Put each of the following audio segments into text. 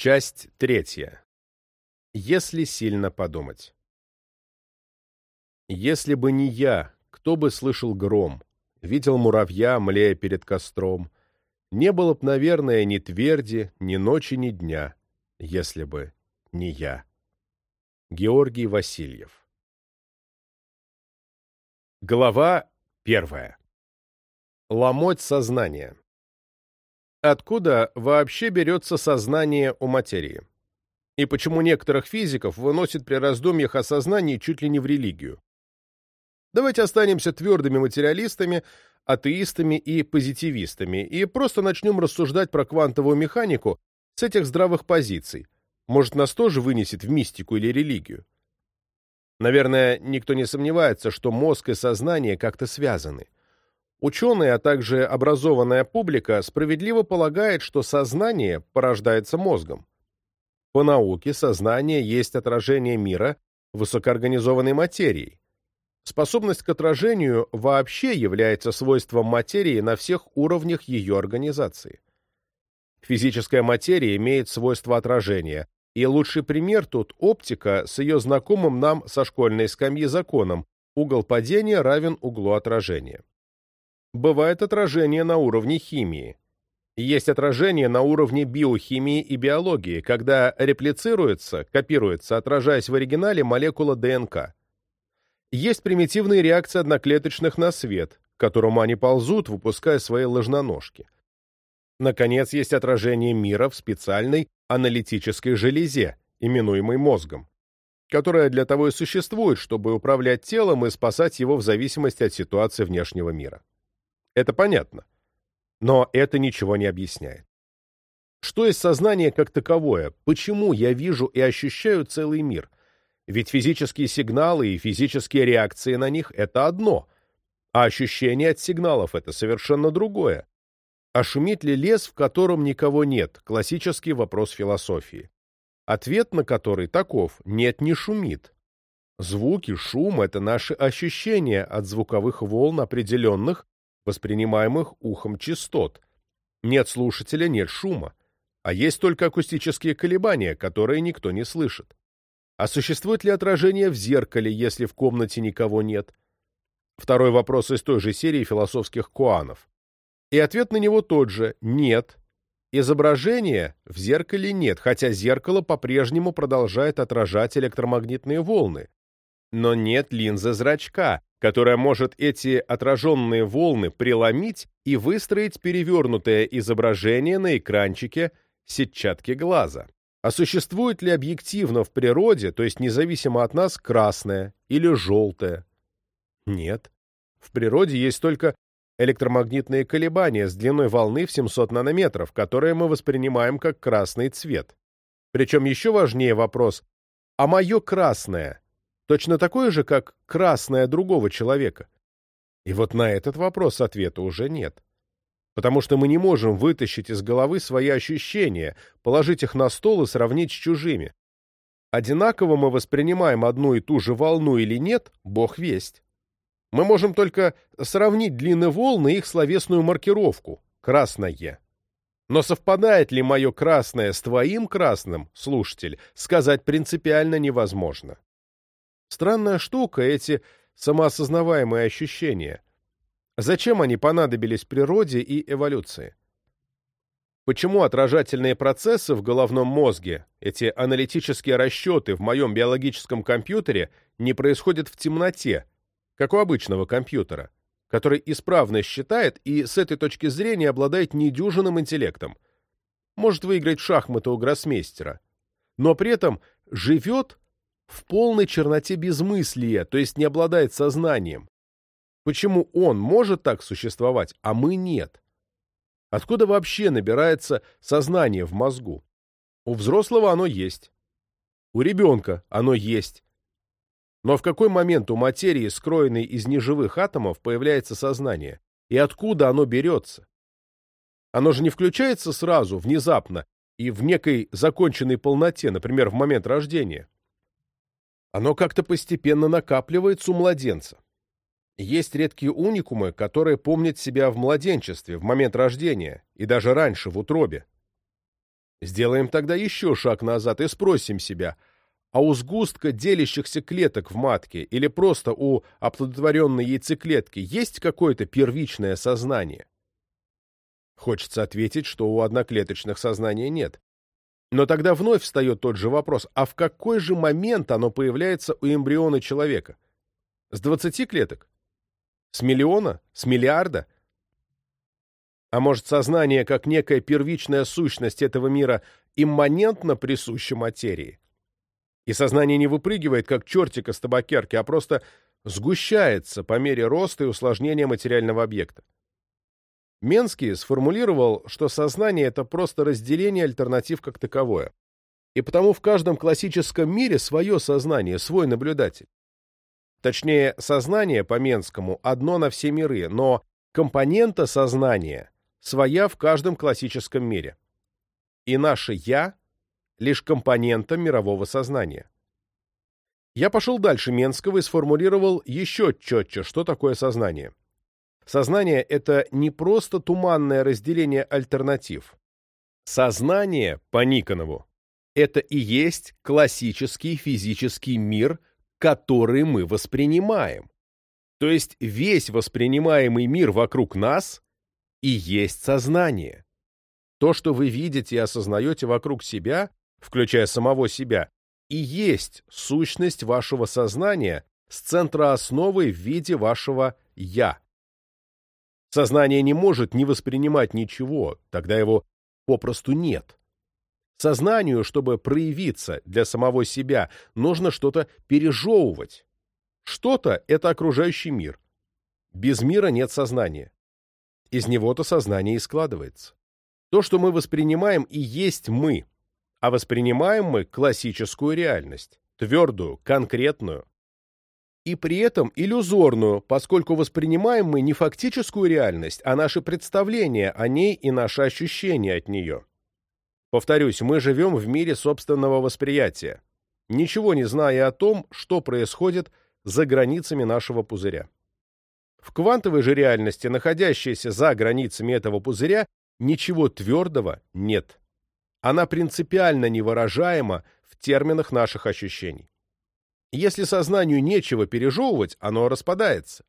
Часть третья. Если сильно подумать. Если бы не я, кто бы слышал гром, видел муравья, млея перед костром, не было б, наверное, ни тверди, ни ночи, ни дня, если бы не я. Георгий Васильев. Глава первая. Ломоть сознание. Откуда вообще берется сознание у материи? И почему некоторых физиков выносит при раздумьях о сознании чуть ли не в религию? Давайте останемся твердыми материалистами, атеистами и позитивистами и просто начнем рассуждать про квантовую механику с этих здравых позиций. Может, нас тоже вынесет в мистику или религию? Наверное, никто не сомневается, что мозг и сознание как-то связаны. Ученые, а также образованная публика справедливо полагает, что сознание порождается мозгом. По науке сознание есть отражение мира высокоорганизованной материей. Способность к отражению вообще является свойством материи на всех уровнях ее организации. Физическая материя имеет свойство отражения, и лучший пример тут оптика с ее знакомым нам со школьной скамьи законом угол падения равен углу отражения. Бывает отражение на уровне химии. Есть отражение на уровне биохимии и биологии, когда реплицируется, копируется, отражаясь в оригинале молекула ДНК. Есть примитивные реакции одноклеточных на свет, к которому они ползут, выпуская свои ложноножки. Наконец, есть отражение мира в специальной аналитической железе, именуемой мозгом, которая для того и существует, чтобы управлять телом и спасать его в зависимости от ситуации внешнего мира. Это понятно. Но это ничего не объясняет. Что есть сознание как таковое? Почему я вижу и ощущаю целый мир? Ведь физические сигналы и физические реакции на них — это одно, а ощущение от сигналов — это совершенно другое. А шумит ли лес, в котором никого нет? Классический вопрос философии. Ответ на который таков – нет, не шумит. Звуки, шум – это наши ощущения от звуковых волн определенных, воспринимаемых ухом частот. Нет слушателя, нет шума. А есть только акустические колебания, которые никто не слышит. А существует ли отражение в зеркале, если в комнате никого нет? Второй вопрос из той же серии философских куанов. И ответ на него тот же – нет. Изображения в зеркале нет, хотя зеркало по-прежнему продолжает отражать электромагнитные волны. Но нет линзы зрачка, которая может эти отраженные волны преломить и выстроить перевернутое изображение на экранчике сетчатки глаза. А существует ли объективно в природе, то есть независимо от нас, красное или желтое? Нет. В природе есть только электромагнитные колебания с длиной волны в 700 нанометров, которые мы воспринимаем как красный цвет. Причем еще важнее вопрос, а мое красное точно такое же, как красное другого человека? И вот на этот вопрос ответа уже нет потому что мы не можем вытащить из головы свои ощущения, положить их на стол и сравнить с чужими. Одинаково мы воспринимаем одну и ту же волну или нет, бог весть. Мы можем только сравнить длины волны и их словесную маркировку – красное. Но совпадает ли мое красное с твоим красным, слушатель, сказать принципиально невозможно. Странная штука эти самоосознаваемые ощущения – Зачем они понадобились природе и эволюции? Почему отражательные процессы в головном мозге, эти аналитические расчеты в моем биологическом компьютере не происходят в темноте, как у обычного компьютера, который исправно считает и с этой точки зрения обладает недюжинным интеллектом, может выиграть шахматы у гроссмейстера, но при этом живет в полной черноте безмыслия, то есть не обладает сознанием, Почему он может так существовать, а мы нет? Откуда вообще набирается сознание в мозгу? У взрослого оно есть. У ребенка оно есть. Но в какой момент у материи, скроенной из неживых атомов, появляется сознание? И откуда оно берется? Оно же не включается сразу, внезапно, и в некой законченной полноте, например, в момент рождения. Оно как-то постепенно накапливается у младенца. Есть редкие уникумы, которые помнят себя в младенчестве, в момент рождения, и даже раньше, в утробе. Сделаем тогда еще шаг назад и спросим себя, а у сгустка делящихся клеток в матке или просто у оплодотворенной яйцеклетки есть какое-то первичное сознание? Хочется ответить, что у одноклеточных сознания нет. Но тогда вновь встает тот же вопрос, а в какой же момент оно появляется у эмбриона человека? С 20 клеток? С миллиона? С миллиарда? А может, сознание, как некая первичная сущность этого мира, имманентно присуще материи? И сознание не выпрыгивает, как чертик из табакерки, а просто сгущается по мере роста и усложнения материального объекта. Менский сформулировал, что сознание — это просто разделение альтернатив как таковое. И потому в каждом классическом мире свое сознание, свой наблюдатель. Точнее, сознание по Менскому одно на все миры, но компонента сознания своя в каждом классическом мире. И наше «я» — лишь компонента мирового сознания. Я пошел дальше Менского и сформулировал еще четче, что такое сознание. Сознание — это не просто туманное разделение альтернатив. Сознание, по Никонову, это и есть классический физический мир, который мы воспринимаем. То есть весь воспринимаемый мир вокруг нас и есть сознание. То, что вы видите и осознаете вокруг себя, включая самого себя, и есть сущность вашего сознания с центра основы в виде вашего «я». Сознание не может не воспринимать ничего, тогда его попросту нет. Сознанию, чтобы проявиться для самого себя, нужно что-то пережевывать. Что-то — это окружающий мир. Без мира нет сознания. Из него-то сознание и складывается. То, что мы воспринимаем, и есть мы. А воспринимаем мы классическую реальность, твердую, конкретную, и при этом иллюзорную, поскольку воспринимаем мы не фактическую реальность, а наши представления о ней и наши ощущения от нее. Повторюсь, мы живем в мире собственного восприятия, ничего не зная о том, что происходит за границами нашего пузыря. В квантовой же реальности, находящейся за границами этого пузыря, ничего твердого нет. Она принципиально невыражаема в терминах наших ощущений. Если сознанию нечего пережевывать, оно распадается,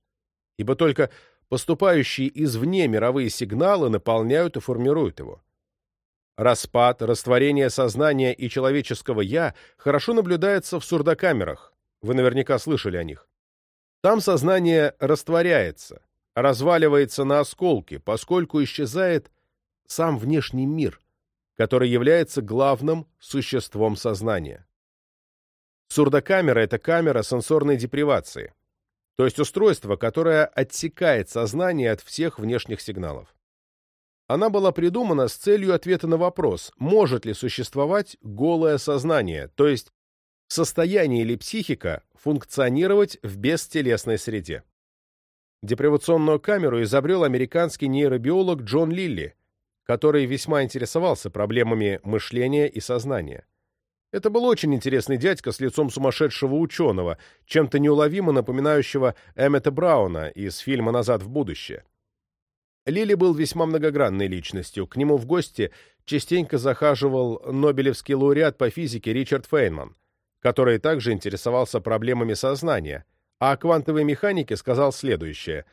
ибо только поступающие извне мировые сигналы наполняют и формируют его. Распад, растворение сознания и человеческого «я» хорошо наблюдается в сурдокамерах, вы наверняка слышали о них. Там сознание растворяется, разваливается на осколки, поскольку исчезает сам внешний мир, который является главным существом сознания. Сурдокамера — это камера сенсорной депривации, то есть устройство, которое отсекает сознание от всех внешних сигналов. Она была придумана с целью ответа на вопрос, может ли существовать голое сознание, то есть состояние или психика функционировать в бестелесной среде. Депривационную камеру изобрел американский нейробиолог Джон Лилли, который весьма интересовался проблемами мышления и сознания. Это был очень интересный дядька с лицом сумасшедшего ученого, чем-то неуловимо напоминающего Эммета Брауна из фильма «Назад в будущее». Лили был весьма многогранной личностью. К нему в гости частенько захаживал нобелевский лауреат по физике Ричард Фейнман, который также интересовался проблемами сознания, а о квантовой механике сказал следующее.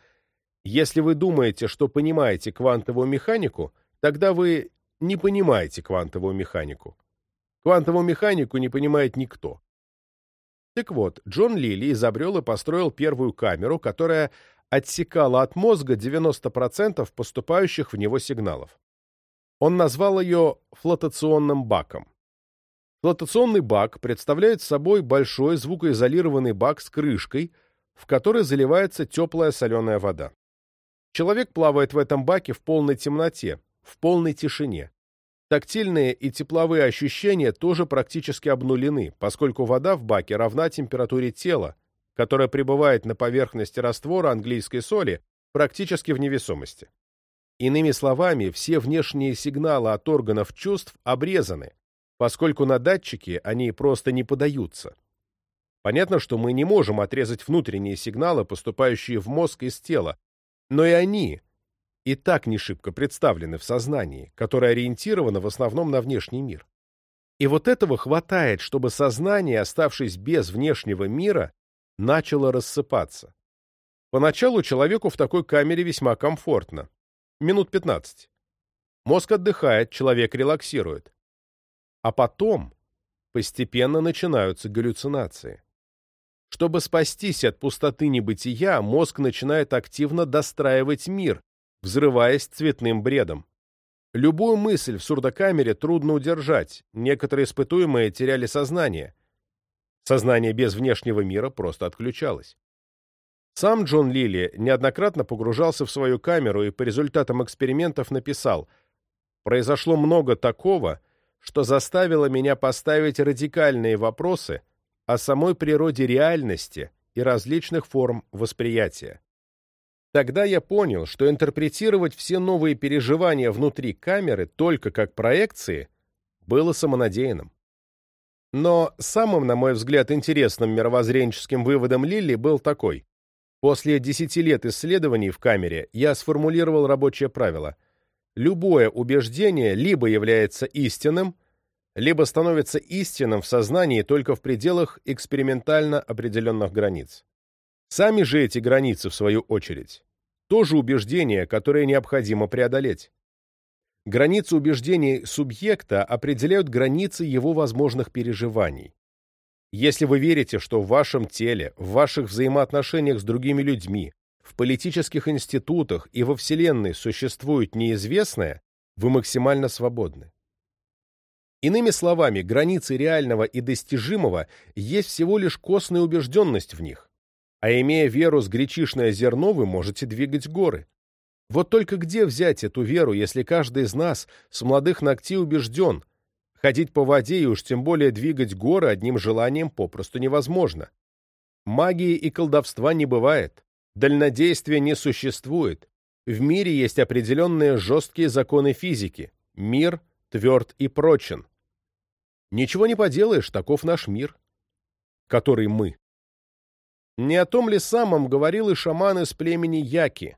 «Если вы думаете, что понимаете квантовую механику, тогда вы не понимаете квантовую механику. Квантовую механику не понимает никто. Так вот, Джон Лили изобрел и построил первую камеру, которая отсекала от мозга 90% поступающих в него сигналов. Он назвал ее флотационным баком. Флотационный бак представляет собой большой звукоизолированный бак с крышкой, в который заливается теплая соленая вода. Человек плавает в этом баке в полной темноте, в полной тишине. Тактильные и тепловые ощущения тоже практически обнулены, поскольку вода в баке равна температуре тела, которая пребывает на поверхности раствора английской соли практически в невесомости. Иными словами, все внешние сигналы от органов чувств обрезаны, поскольку на датчики они просто не подаются. Понятно, что мы не можем отрезать внутренние сигналы, поступающие в мозг из тела, но и они и так не шибко представлены в сознании, которое ориентировано в основном на внешний мир. И вот этого хватает, чтобы сознание, оставшись без внешнего мира, начало рассыпаться. Поначалу человеку в такой камере весьма комфортно. Минут 15. Мозг отдыхает, человек релаксирует. А потом постепенно начинаются галлюцинации. Чтобы спастись от пустоты небытия, мозг начинает активно достраивать мир, взрываясь цветным бредом. Любую мысль в сурдокамере трудно удержать, некоторые испытуемые теряли сознание. Сознание без внешнего мира просто отключалось. Сам Джон Лилли неоднократно погружался в свою камеру и по результатам экспериментов написал «Произошло много такого, что заставило меня поставить радикальные вопросы о самой природе реальности и различных форм восприятия. Тогда я понял, что интерпретировать все новые переживания внутри камеры только как проекции было самонадеянным. Но самым, на мой взгляд, интересным мировоззренческим выводом Лилли был такой. После десяти лет исследований в камере я сформулировал рабочее правило. Любое убеждение либо является истинным, либо становится истинным в сознании только в пределах экспериментально определенных границ. Сами же эти границы, в свою очередь, тоже убеждение, которое необходимо преодолеть. Границы убеждений субъекта определяют границы его возможных переживаний. Если вы верите, что в вашем теле, в ваших взаимоотношениях с другими людьми, в политических институтах и во Вселенной существует неизвестное, вы максимально свободны. Иными словами, границы реального и достижимого есть всего лишь костная убежденность в них. А имея веру с гречишное зерно, вы можете двигать горы. Вот только где взять эту веру, если каждый из нас с молодых ногтей убежден, ходить по воде и уж тем более двигать горы одним желанием попросту невозможно. Магии и колдовства не бывает, дальнодействия не существует. В мире есть определенные жесткие законы физики. Мир тверд и прочен. Ничего не поделаешь, таков наш мир, который мы. Не о том ли самом говорил и шаман из племени Яки.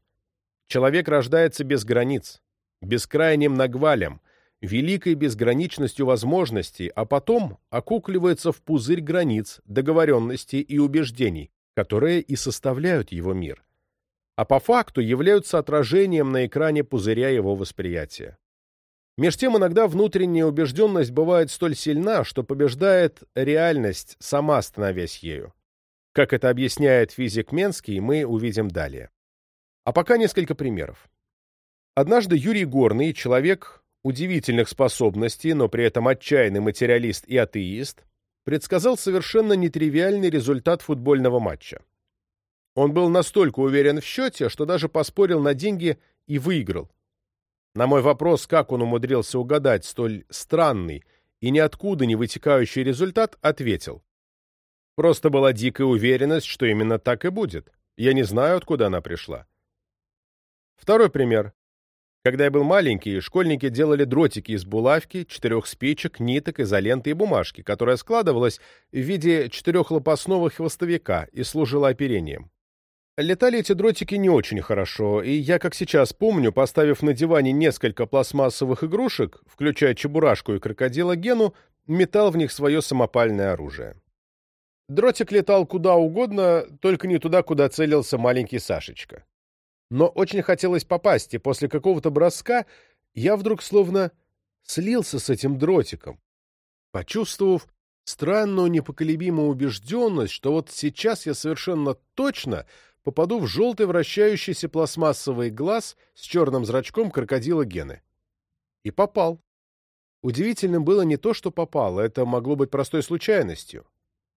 Человек рождается без границ, бескрайним нагвалем, великой безграничностью возможностей, а потом окукливается в пузырь границ, договоренностей и убеждений, которые и составляют его мир, а по факту являются отражением на экране пузыря его восприятия. Меж тем иногда внутренняя убежденность бывает столь сильна, что побеждает реальность, сама становясь ею. Как это объясняет физик Менский, мы увидим далее. А пока несколько примеров. Однажды Юрий Горный, человек удивительных способностей, но при этом отчаянный материалист и атеист, предсказал совершенно нетривиальный результат футбольного матча. Он был настолько уверен в счете, что даже поспорил на деньги и выиграл. На мой вопрос, как он умудрился угадать столь странный и ниоткуда не вытекающий результат, ответил. Просто была дикая уверенность, что именно так и будет. Я не знаю, откуда она пришла. Второй пример. Когда я был маленький, школьники делали дротики из булавки, четырех спичек, ниток, изоленты и бумажки, которая складывалась в виде четырехлопастного хвостовика и служила оперением. Летали эти дротики не очень хорошо, и я, как сейчас помню, поставив на диване несколько пластмассовых игрушек, включая чебурашку и крокодила Гену, метал в них свое самопальное оружие. Дротик летал куда угодно, только не туда, куда целился маленький Сашечка. Но очень хотелось попасть, и после какого-то броска я вдруг словно слился с этим дротиком, почувствовав странную непоколебимую убежденность, что вот сейчас я совершенно точно попаду в желтый вращающийся пластмассовый глаз с черным зрачком крокодила Гены. И попал. Удивительным было не то, что попал, это могло быть простой случайностью.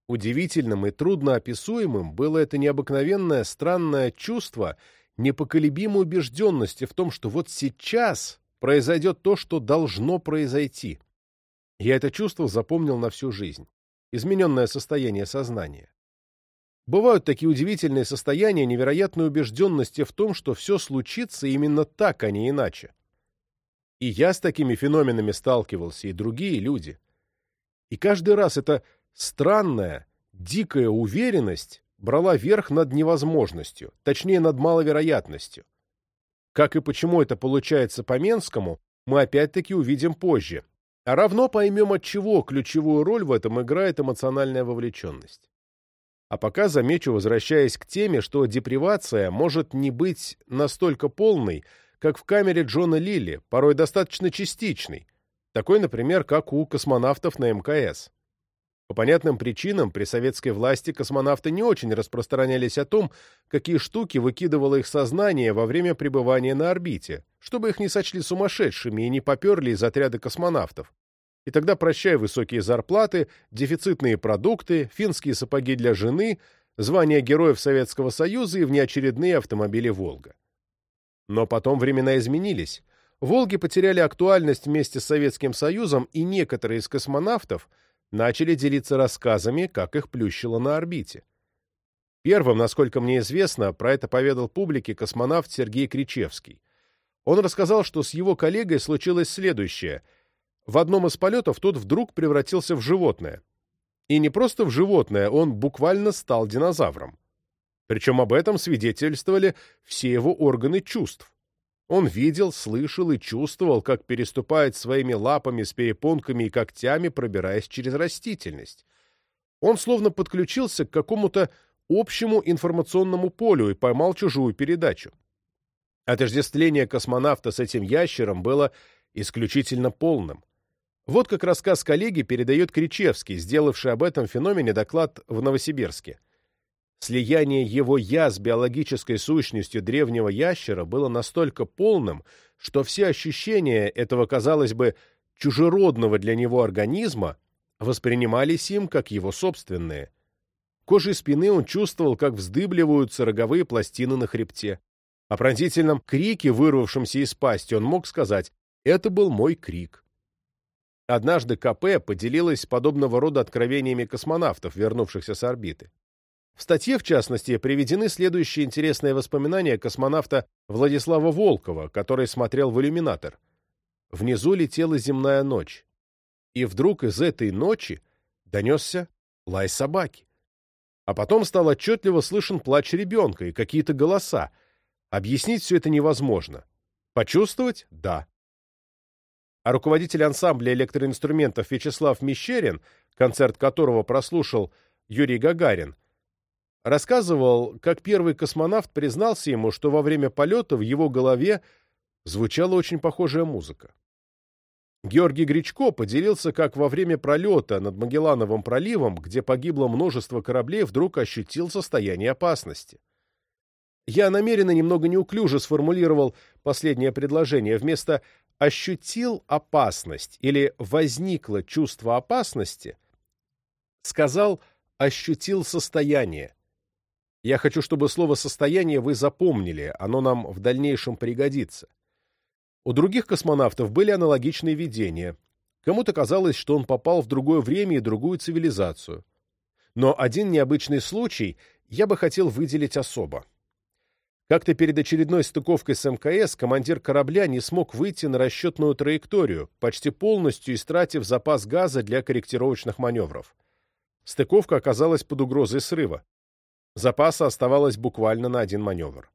Удивительным и трудноописуемым было это необыкновенное странное чувство непоколебимой убежденности в том, что вот сейчас произойдет то, что должно произойти. Я это чувство запомнил на всю жизнь. Измененное состояние сознания. Бывают такие удивительные состояния невероятной убежденности в том, что все случится именно так, а не иначе. И я с такими феноменами сталкивался, и другие люди. И каждый раз это Странная, дикая уверенность брала верх над невозможностью, точнее, над маловероятностью. Как и почему это получается по Менскому, мы опять-таки увидим позже. А равно поймем, от чего ключевую роль в этом играет эмоциональная вовлеченность. А пока замечу, возвращаясь к теме, что депривация может не быть настолько полной, как в камере Джона Лилли, порой достаточно частичной, такой, например, как у космонавтов на МКС. По понятным причинам при советской власти космонавты не очень распространялись о том, какие штуки выкидывало их сознание во время пребывания на орбите, чтобы их не сочли сумасшедшими и не поперли из отряда космонавтов. И тогда прощай высокие зарплаты, дефицитные продукты, финские сапоги для жены, звания Героев Советского Союза и внеочередные автомобили «Волга». Но потом времена изменились. «Волги» потеряли актуальность вместе с Советским Союзом, и некоторые из космонавтов начали делиться рассказами, как их плющило на орбите. Первым, насколько мне известно, про это поведал публике космонавт Сергей Кричевский. Он рассказал, что с его коллегой случилось следующее. В одном из полетов тот вдруг превратился в животное. И не просто в животное, он буквально стал динозавром. Причем об этом свидетельствовали все его органы чувств. Он видел, слышал и чувствовал, как переступает своими лапами с перепонками и когтями, пробираясь через растительность. Он словно подключился к какому-то общему информационному полю и поймал чужую передачу. Отождествление космонавта с этим ящером было исключительно полным. Вот как рассказ коллеги передает Кричевский, сделавший об этом феномене доклад в Новосибирске. Слияние его «я» с биологической сущностью древнего ящера было настолько полным, что все ощущения этого, казалось бы, чужеродного для него организма воспринимались им как его собственные. Кожей спины он чувствовал, как вздыбливаются роговые пластины на хребте. О пронзительном крике, вырвавшемся из пасти, он мог сказать «это был мой крик». Однажды КП поделилась подобного рода откровениями космонавтов, вернувшихся с орбиты. В статье, в частности, приведены следующие интересные воспоминания космонавта Владислава Волкова, который смотрел в иллюминатор. Внизу летела земная ночь. И вдруг из этой ночи донесся лай собаки. А потом стал отчетливо слышен плач ребенка и какие-то голоса. Объяснить все это невозможно. Почувствовать? Да. А руководитель ансамбля электроинструментов Вячеслав Мещерин, концерт которого прослушал Юрий Гагарин, Рассказывал, как первый космонавт признался ему, что во время полета в его голове звучала очень похожая музыка. Георгий Гречко поделился, как во время пролета над Магеллановым проливом, где погибло множество кораблей, вдруг ощутил состояние опасности. Я намеренно немного неуклюже сформулировал последнее предложение. Вместо «ощутил опасность» или «возникло чувство опасности» сказал «ощутил состояние». Я хочу, чтобы слово «состояние» вы запомнили, оно нам в дальнейшем пригодится. У других космонавтов были аналогичные видения. Кому-то казалось, что он попал в другое время и другую цивилизацию. Но один необычный случай я бы хотел выделить особо. Как-то перед очередной стыковкой с МКС командир корабля не смог выйти на расчетную траекторию, почти полностью истратив запас газа для корректировочных маневров. Стыковка оказалась под угрозой срыва. Запаса оставалось буквально на один маневр.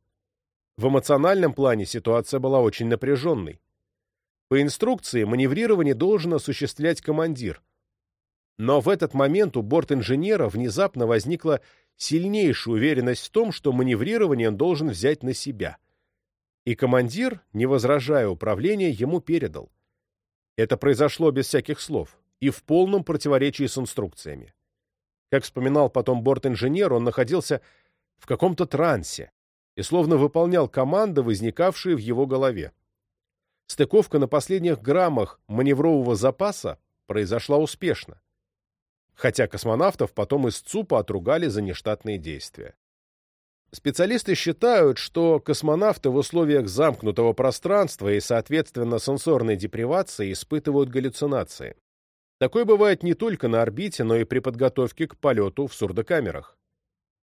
В эмоциональном плане ситуация была очень напряженной. По инструкции маневрирование должен осуществлять командир. Но в этот момент у борт-инженера внезапно возникла сильнейшая уверенность в том, что маневрирование он должен взять на себя. И командир, не возражая управление, ему передал. Это произошло без всяких слов и в полном противоречии с инструкциями. Как вспоминал потом борт-инженер, он находился в каком-то трансе и словно выполнял команды, возникавшие в его голове. Стыковка на последних граммах маневрового запаса произошла успешно, хотя космонавтов потом из ЦУПа отругали за нештатные действия. Специалисты считают, что космонавты в условиях замкнутого пространства и, соответственно, сенсорной депривации испытывают галлюцинации. Такое бывает не только на орбите, но и при подготовке к полету в сурдокамерах.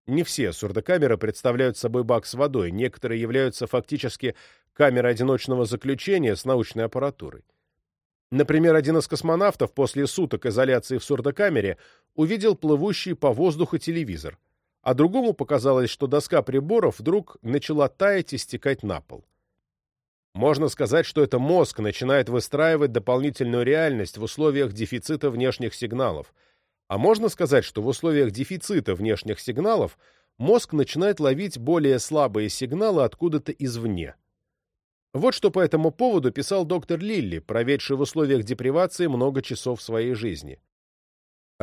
Не все сурдокамеры представляют собой бак с водой, некоторые являются фактически камерой одиночного заключения с научной аппаратурой. Например, один из космонавтов после суток изоляции в сурдокамере увидел плывущий по воздуху телевизор, а другому показалось, что доска приборов вдруг начала таять и стекать на пол. Можно сказать, что это мозг начинает выстраивать дополнительную реальность в условиях дефицита внешних сигналов. А можно сказать, что в условиях дефицита внешних сигналов мозг начинает ловить более слабые сигналы откуда-то извне. Вот что по этому поводу писал доктор Лилли, проведший в условиях депривации много часов своей жизни.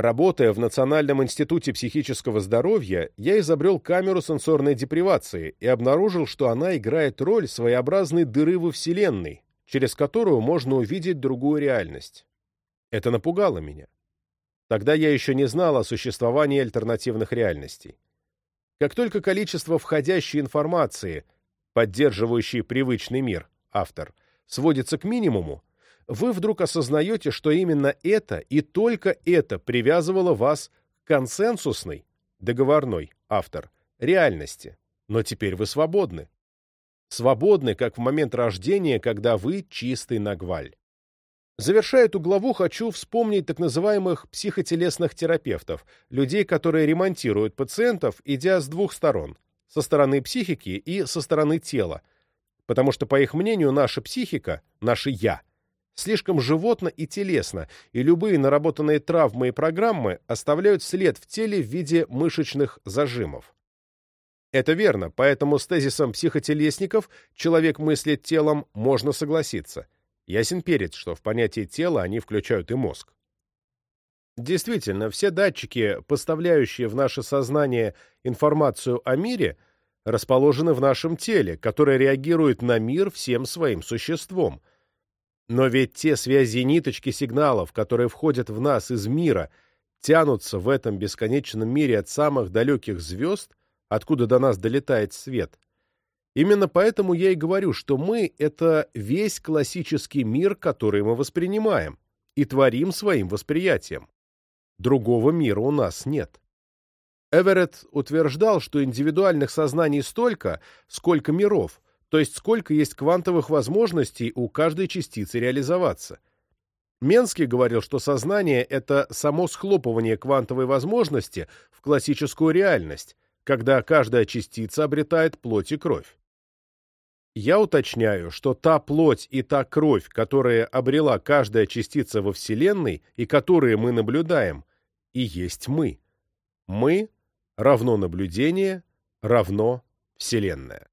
Работая в Национальном институте психического здоровья, я изобрел камеру сенсорной депривации и обнаружил, что она играет роль своеобразной дыры во Вселенной, через которую можно увидеть другую реальность. Это напугало меня. Тогда я еще не знал о существовании альтернативных реальностей. Как только количество входящей информации, поддерживающей привычный мир, автор, сводится к минимуму, вы вдруг осознаете, что именно это и только это привязывало вас к консенсусной, договорной, автор, реальности. Но теперь вы свободны. Свободны, как в момент рождения, когда вы чистый нагваль. Завершая эту главу, хочу вспомнить так называемых психотелесных терапевтов, людей, которые ремонтируют пациентов, идя с двух сторон – со стороны психики и со стороны тела, потому что, по их мнению, наша психика, наше «я» слишком животно и телесно, и любые наработанные травмы и программы оставляют след в теле в виде мышечных зажимов. Это верно, поэтому с тезисом психотелесников «человек мыслит телом» можно согласиться. Ясен перец, что в понятие тела они включают и мозг. Действительно, все датчики, поставляющие в наше сознание информацию о мире, расположены в нашем теле, которое реагирует на мир всем своим существом, но ведь те связи и ниточки сигналов, которые входят в нас из мира, тянутся в этом бесконечном мире от самых далеких звезд, откуда до нас долетает свет. Именно поэтому я и говорю, что мы — это весь классический мир, который мы воспринимаем, и творим своим восприятием. Другого мира у нас нет. Эверетт утверждал, что индивидуальных сознаний столько, сколько миров — то есть сколько есть квантовых возможностей у каждой частицы реализоваться. Менский говорил, что сознание — это само схлопывание квантовой возможности в классическую реальность, когда каждая частица обретает плоть и кровь. Я уточняю, что та плоть и та кровь, которые обрела каждая частица во Вселенной и которые мы наблюдаем, и есть мы. Мы равно наблюдение равно Вселенная.